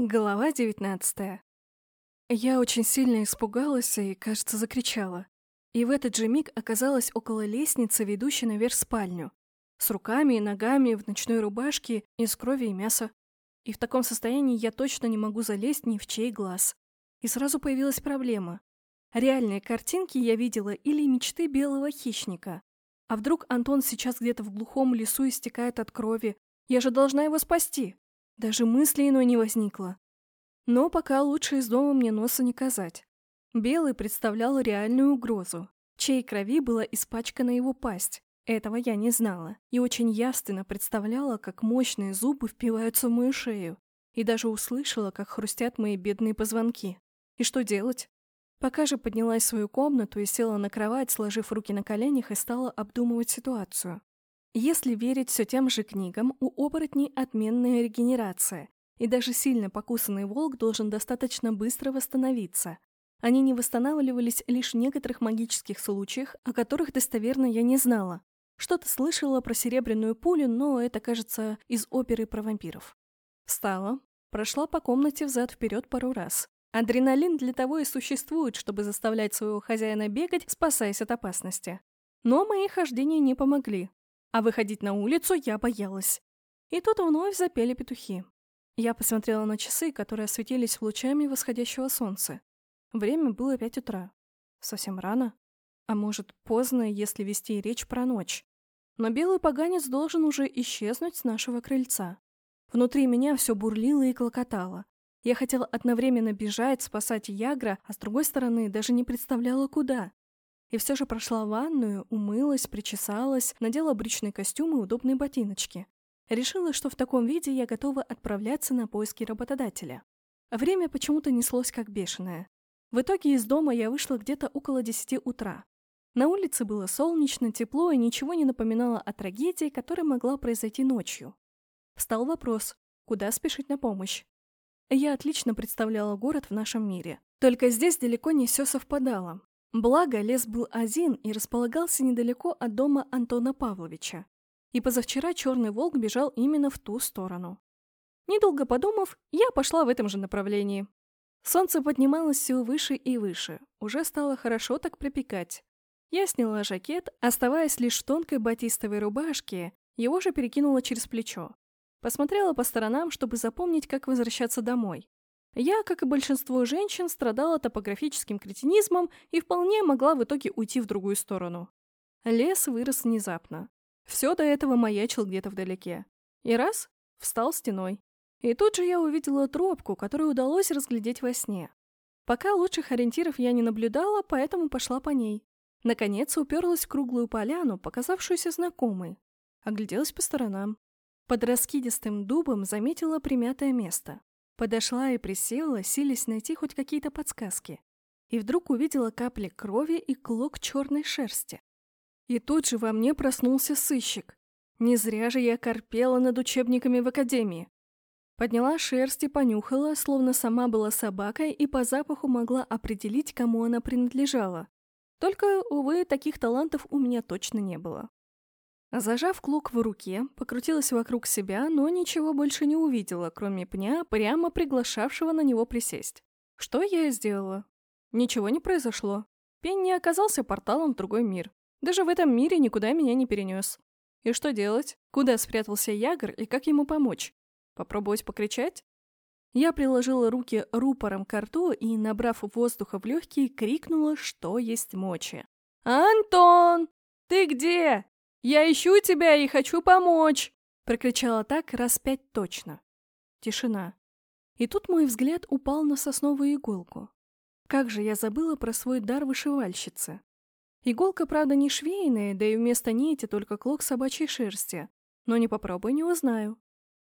Глава девятнадцатая. Я очень сильно испугалась и, кажется, закричала. И в этот же миг оказалась около лестницы, ведущей наверх спальню. С руками и ногами, в ночной рубашке, из крови и мяса. И в таком состоянии я точно не могу залезть ни в чей глаз. И сразу появилась проблема. Реальные картинки я видела или мечты белого хищника. А вдруг Антон сейчас где-то в глухом лесу истекает от крови? Я же должна его спасти. Даже мысли иной не возникло. Но пока лучше из дома мне носа не казать. Белый представлял реальную угрозу, чьей крови была испачкана его пасть. Этого я не знала и очень ясно представляла, как мощные зубы впиваются в мою шею, и даже услышала, как хрустят мои бедные позвонки. И что делать? Пока же поднялась в свою комнату и села на кровать, сложив руки на коленях и стала обдумывать ситуацию. Если верить все тем же книгам, у оборотней отменная регенерация, и даже сильно покусанный волк должен достаточно быстро восстановиться. Они не восстанавливались лишь в некоторых магических случаях, о которых достоверно я не знала. Что-то слышала про серебряную пулю, но это, кажется, из оперы про вампиров. Встала, прошла по комнате взад-вперед пару раз. Адреналин для того и существует, чтобы заставлять своего хозяина бегать, спасаясь от опасности. Но мои хождения не помогли а выходить на улицу я боялась. И тут вновь запели петухи. Я посмотрела на часы, которые осветились лучами восходящего солнца. Время было пять утра. Совсем рано. А может, поздно, если вести речь про ночь. Но белый поганец должен уже исчезнуть с нашего крыльца. Внутри меня все бурлило и клокотало. Я хотела одновременно бежать, спасать Ягра, а с другой стороны даже не представляла, куда. И все же прошла ванную, умылась, причесалась, надела брючный костюм и удобные ботиночки. Решила, что в таком виде я готова отправляться на поиски работодателя. Время почему-то неслось как бешеное. В итоге из дома я вышла где-то около десяти утра. На улице было солнечно, тепло и ничего не напоминало о трагедии, которая могла произойти ночью. Встал вопрос, куда спешить на помощь? Я отлично представляла город в нашем мире. Только здесь далеко не все совпадало. Благо, лес был один и располагался недалеко от дома Антона Павловича. И позавчера черный волк бежал именно в ту сторону. Недолго подумав, я пошла в этом же направлении. Солнце поднималось все выше и выше, уже стало хорошо так припекать. Я сняла жакет, оставаясь лишь в тонкой батистовой рубашке, его же перекинула через плечо. Посмотрела по сторонам, чтобы запомнить, как возвращаться домой. Я, как и большинство женщин, страдала топографическим кретинизмом и вполне могла в итоге уйти в другую сторону. Лес вырос внезапно. Все до этого маячил где-то вдалеке. И раз — встал стеной. И тут же я увидела тропку, которую удалось разглядеть во сне. Пока лучших ориентиров я не наблюдала, поэтому пошла по ней. Наконец уперлась в круглую поляну, показавшуюся знакомой. Огляделась по сторонам. Под раскидистым дубом заметила примятое место. Подошла и присела, силясь найти хоть какие-то подсказки. И вдруг увидела капли крови и клок черной шерсти. И тут же во мне проснулся сыщик. Не зря же я корпела над учебниками в академии. Подняла шерсть и понюхала, словно сама была собакой и по запаху могла определить, кому она принадлежала. Только, увы, таких талантов у меня точно не было. Зажав клок в руке, покрутилась вокруг себя, но ничего больше не увидела, кроме пня, прямо приглашавшего на него присесть. Что я и сделала? Ничего не произошло. Пень не оказался порталом в другой мир. Даже в этом мире никуда меня не перенес. И что делать? Куда спрятался Ягр и как ему помочь? Попробовать покричать? Я приложила руки рупором к рту и, набрав воздуха в легкие, крикнула, что есть мочи. «Антон! Ты где? «Я ищу тебя и хочу помочь!» Прокричала так раз пять точно. Тишина. И тут мой взгляд упал на сосновую иголку. Как же я забыла про свой дар вышивальщицы. Иголка, правда, не швейная, да и вместо нити только клок собачьей шерсти. Но не попробуй, не узнаю.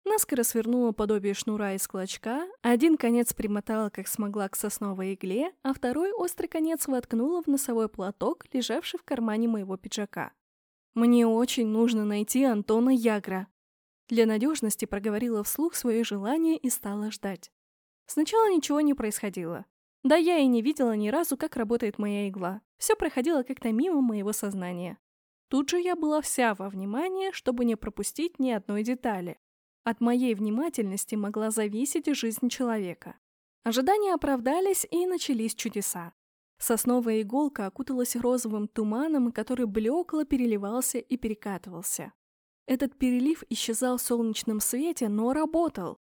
Наскоро свернула подобие шнура из клочка, один конец примотала как смогла к сосновой игле, а второй острый конец воткнула в носовой платок, лежавший в кармане моего пиджака. Мне очень нужно найти Антона Ягра. Для надежности проговорила вслух свое желание и стала ждать. Сначала ничего не происходило. Да я и не видела ни разу, как работает моя игла. Все проходило как-то мимо моего сознания. Тут же я была вся во внимание, чтобы не пропустить ни одной детали. От моей внимательности могла зависеть жизнь человека. Ожидания оправдались, и начались чудеса. Сосновая иголка окуталась розовым туманом, который блекло переливался и перекатывался. Этот перелив исчезал в солнечном свете, но работал.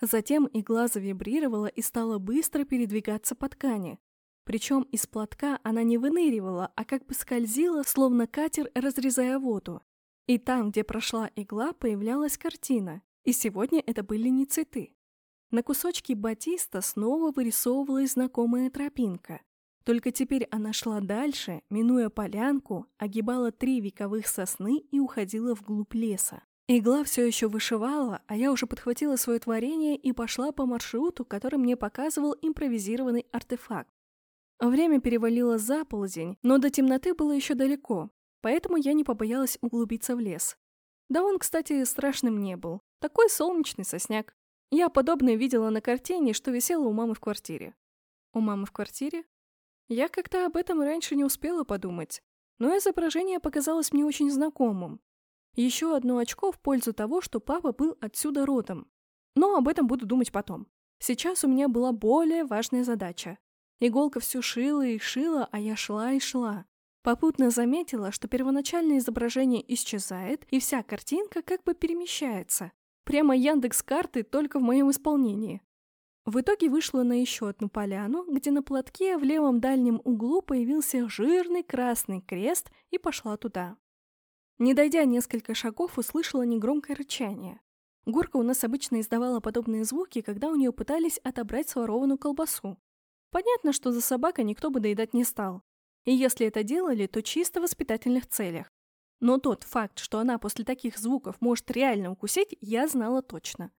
Затем игла завибрировала и стала быстро передвигаться по ткани. Причем из платка она не выныривала, а как бы скользила, словно катер, разрезая воду. И там, где прошла игла, появлялась картина. И сегодня это были не цветы. На кусочке батиста снова вырисовывалась знакомая тропинка. Только теперь она шла дальше, минуя полянку, огибала три вековых сосны и уходила вглубь леса. Игла все еще вышивала, а я уже подхватила свое творение и пошла по маршруту, который мне показывал импровизированный артефакт. Время перевалило за полдень, но до темноты было еще далеко, поэтому я не побоялась углубиться в лес. Да он, кстати, страшным не был. Такой солнечный сосняк. Я подобное видела на картине, что висела у мамы в квартире. У мамы в квартире? Я как-то об этом раньше не успела подумать, но изображение показалось мне очень знакомым. Еще одно очко в пользу того, что папа был отсюда родом. Но об этом буду думать потом. Сейчас у меня была более важная задача. Иголка все шила и шила, а я шла и шла. Попутно заметила, что первоначальное изображение исчезает, и вся картинка как бы перемещается. Прямо Яндекс карты только в моем исполнении. В итоге вышла на еще одну поляну, где на платке в левом дальнем углу появился жирный красный крест и пошла туда. Не дойдя несколько шагов, услышала негромкое рычание. Горка у нас обычно издавала подобные звуки, когда у нее пытались отобрать сворованную колбасу. Понятно, что за собакой никто бы доедать не стал. И если это делали, то чисто в воспитательных целях. Но тот факт, что она после таких звуков может реально укусить, я знала точно.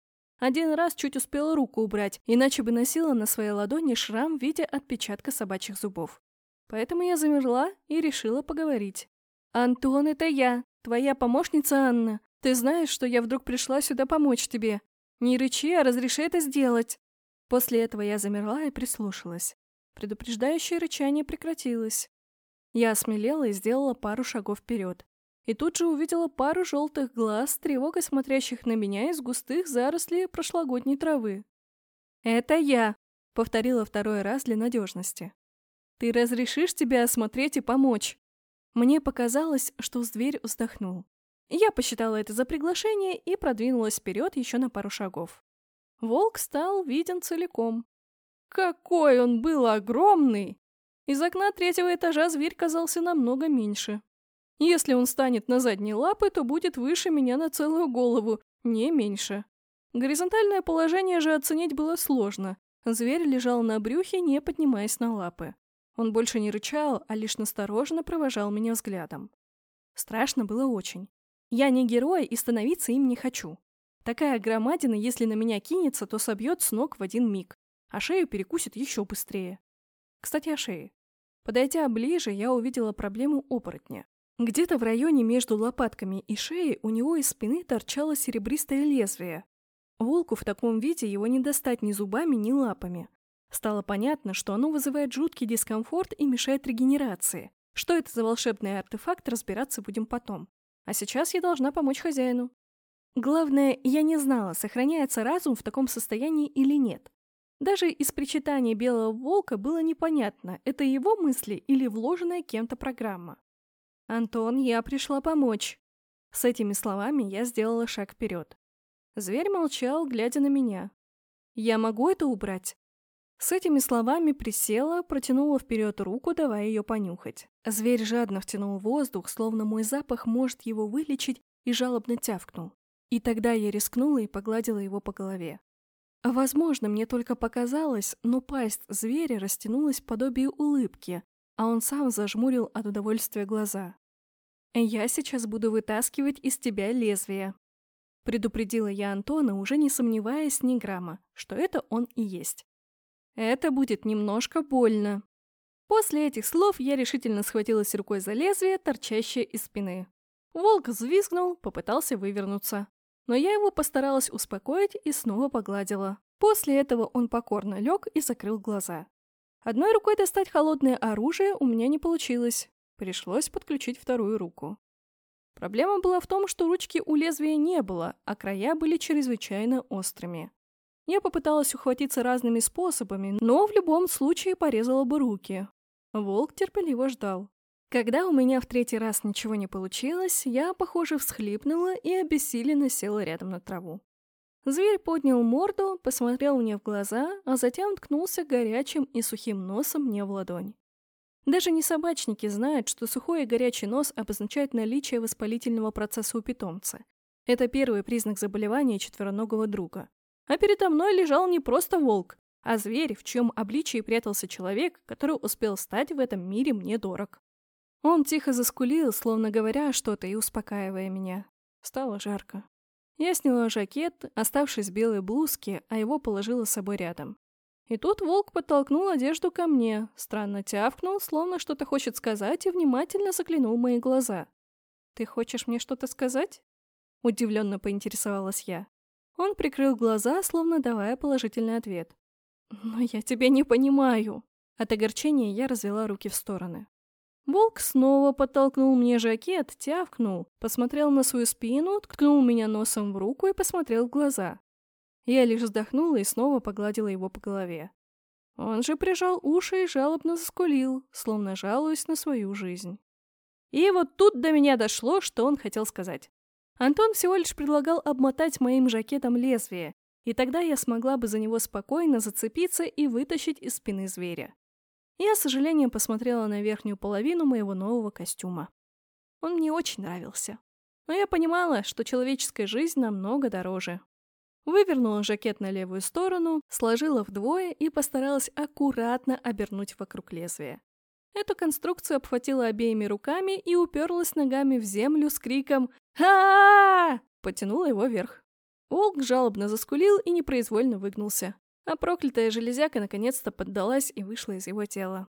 Один раз чуть успела руку убрать, иначе бы носила на своей ладони шрам в виде отпечатка собачьих зубов. Поэтому я замерла и решила поговорить. «Антон, это я, твоя помощница Анна. Ты знаешь, что я вдруг пришла сюда помочь тебе. Не рычи, а разреши это сделать». После этого я замерла и прислушалась. Предупреждающее рычание прекратилось. Я осмелела и сделала пару шагов вперед и тут же увидела пару желтых глаз, тревогой смотрящих на меня из густых зарослей прошлогодней травы. «Это я!» — повторила второй раз для надежности. «Ты разрешишь тебя осмотреть и помочь?» Мне показалось, что с дверь вздохнул. Я посчитала это за приглашение и продвинулась вперед еще на пару шагов. Волк стал виден целиком. Какой он был огромный! Из окна третьего этажа зверь казался намного меньше. Если он станет на задние лапы, то будет выше меня на целую голову, не меньше. Горизонтальное положение же оценить было сложно. Зверь лежал на брюхе, не поднимаясь на лапы. Он больше не рычал, а лишь настороженно провожал меня взглядом. Страшно было очень. Я не герой и становиться им не хочу. Такая громадина, если на меня кинется, то собьет с ног в один миг, а шею перекусит еще быстрее. Кстати, о шее. Подойдя ближе, я увидела проблему оборотня. Где-то в районе между лопатками и шеей у него из спины торчало серебристое лезвие. Волку в таком виде его не достать ни зубами, ни лапами. Стало понятно, что оно вызывает жуткий дискомфорт и мешает регенерации. Что это за волшебный артефакт, разбираться будем потом. А сейчас я должна помочь хозяину. Главное, я не знала, сохраняется разум в таком состоянии или нет. Даже из причитания белого волка было непонятно, это его мысли или вложенная кем-то программа. «Антон, я пришла помочь». С этими словами я сделала шаг вперед. Зверь молчал, глядя на меня. «Я могу это убрать?» С этими словами присела, протянула вперед руку, давая ее понюхать. Зверь жадно втянул воздух, словно мой запах может его вылечить, и жалобно тявкнул. И тогда я рискнула и погладила его по голове. Возможно, мне только показалось, но пасть зверя растянулась в подобие улыбки, а он сам зажмурил от удовольствия глаза. «Я сейчас буду вытаскивать из тебя лезвие», — предупредила я Антона, уже не сомневаясь ни грамма, что это он и есть. «Это будет немножко больно». После этих слов я решительно схватилась рукой за лезвие, торчащее из спины. Волк взвизгнул, попытался вывернуться. Но я его постаралась успокоить и снова погладила. После этого он покорно лег и закрыл глаза. Одной рукой достать холодное оружие у меня не получилось. Пришлось подключить вторую руку. Проблема была в том, что ручки у лезвия не было, а края были чрезвычайно острыми. Я попыталась ухватиться разными способами, но в любом случае порезала бы руки. Волк терпеливо ждал. Когда у меня в третий раз ничего не получилось, я, похоже, всхлипнула и обессиленно села рядом на траву. Зверь поднял морду, посмотрел мне в глаза, а затем ткнулся горячим и сухим носом мне в ладонь. Даже не собачники знают, что сухой и горячий нос обозначает наличие воспалительного процесса у питомца. Это первый признак заболевания четвероногого друга. А передо мной лежал не просто волк, а зверь, в чьем обличии прятался человек, который успел стать в этом мире мне дорог. Он тихо заскулил, словно говоря что-то и успокаивая меня. Стало жарко. Я сняла жакет, оставшись в белой блузке, а его положила с собой рядом. И тут волк подтолкнул одежду ко мне, странно тявкнул, словно что-то хочет сказать, и внимательно заглянул мои глаза. «Ты хочешь мне что-то сказать?» Удивленно поинтересовалась я. Он прикрыл глаза, словно давая положительный ответ. «Но я тебя не понимаю!» От огорчения я развела руки в стороны. Волк снова подтолкнул мне жакет, тявкнул, посмотрел на свою спину, ткнул меня носом в руку и посмотрел в глаза. Я лишь вздохнула и снова погладила его по голове. Он же прижал уши и жалобно заскулил, словно жалуясь на свою жизнь. И вот тут до меня дошло, что он хотел сказать. Антон всего лишь предлагал обмотать моим жакетом лезвие, и тогда я смогла бы за него спокойно зацепиться и вытащить из спины зверя. Я с сожалением посмотрела на верхнюю половину моего нового костюма. Он мне очень нравился. Но я понимала, что человеческая жизнь намного дороже. Вывернула жакет на левую сторону, сложила вдвое и постаралась аккуратно обернуть вокруг лезвия. Эту конструкцию обхватила обеими руками и уперлась ногами в землю с криком а, Потянула его вверх. Волк жалобно заскулил и непроизвольно выгнулся а проклятая железяка наконец-то поддалась и вышла из его тела.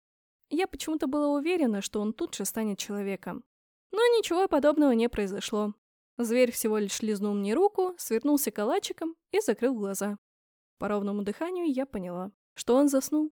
Я почему-то была уверена, что он тут же станет человеком. Но ничего подобного не произошло. Зверь всего лишь лизнул мне руку, свернулся калачиком и закрыл глаза. По ровному дыханию я поняла, что он заснул.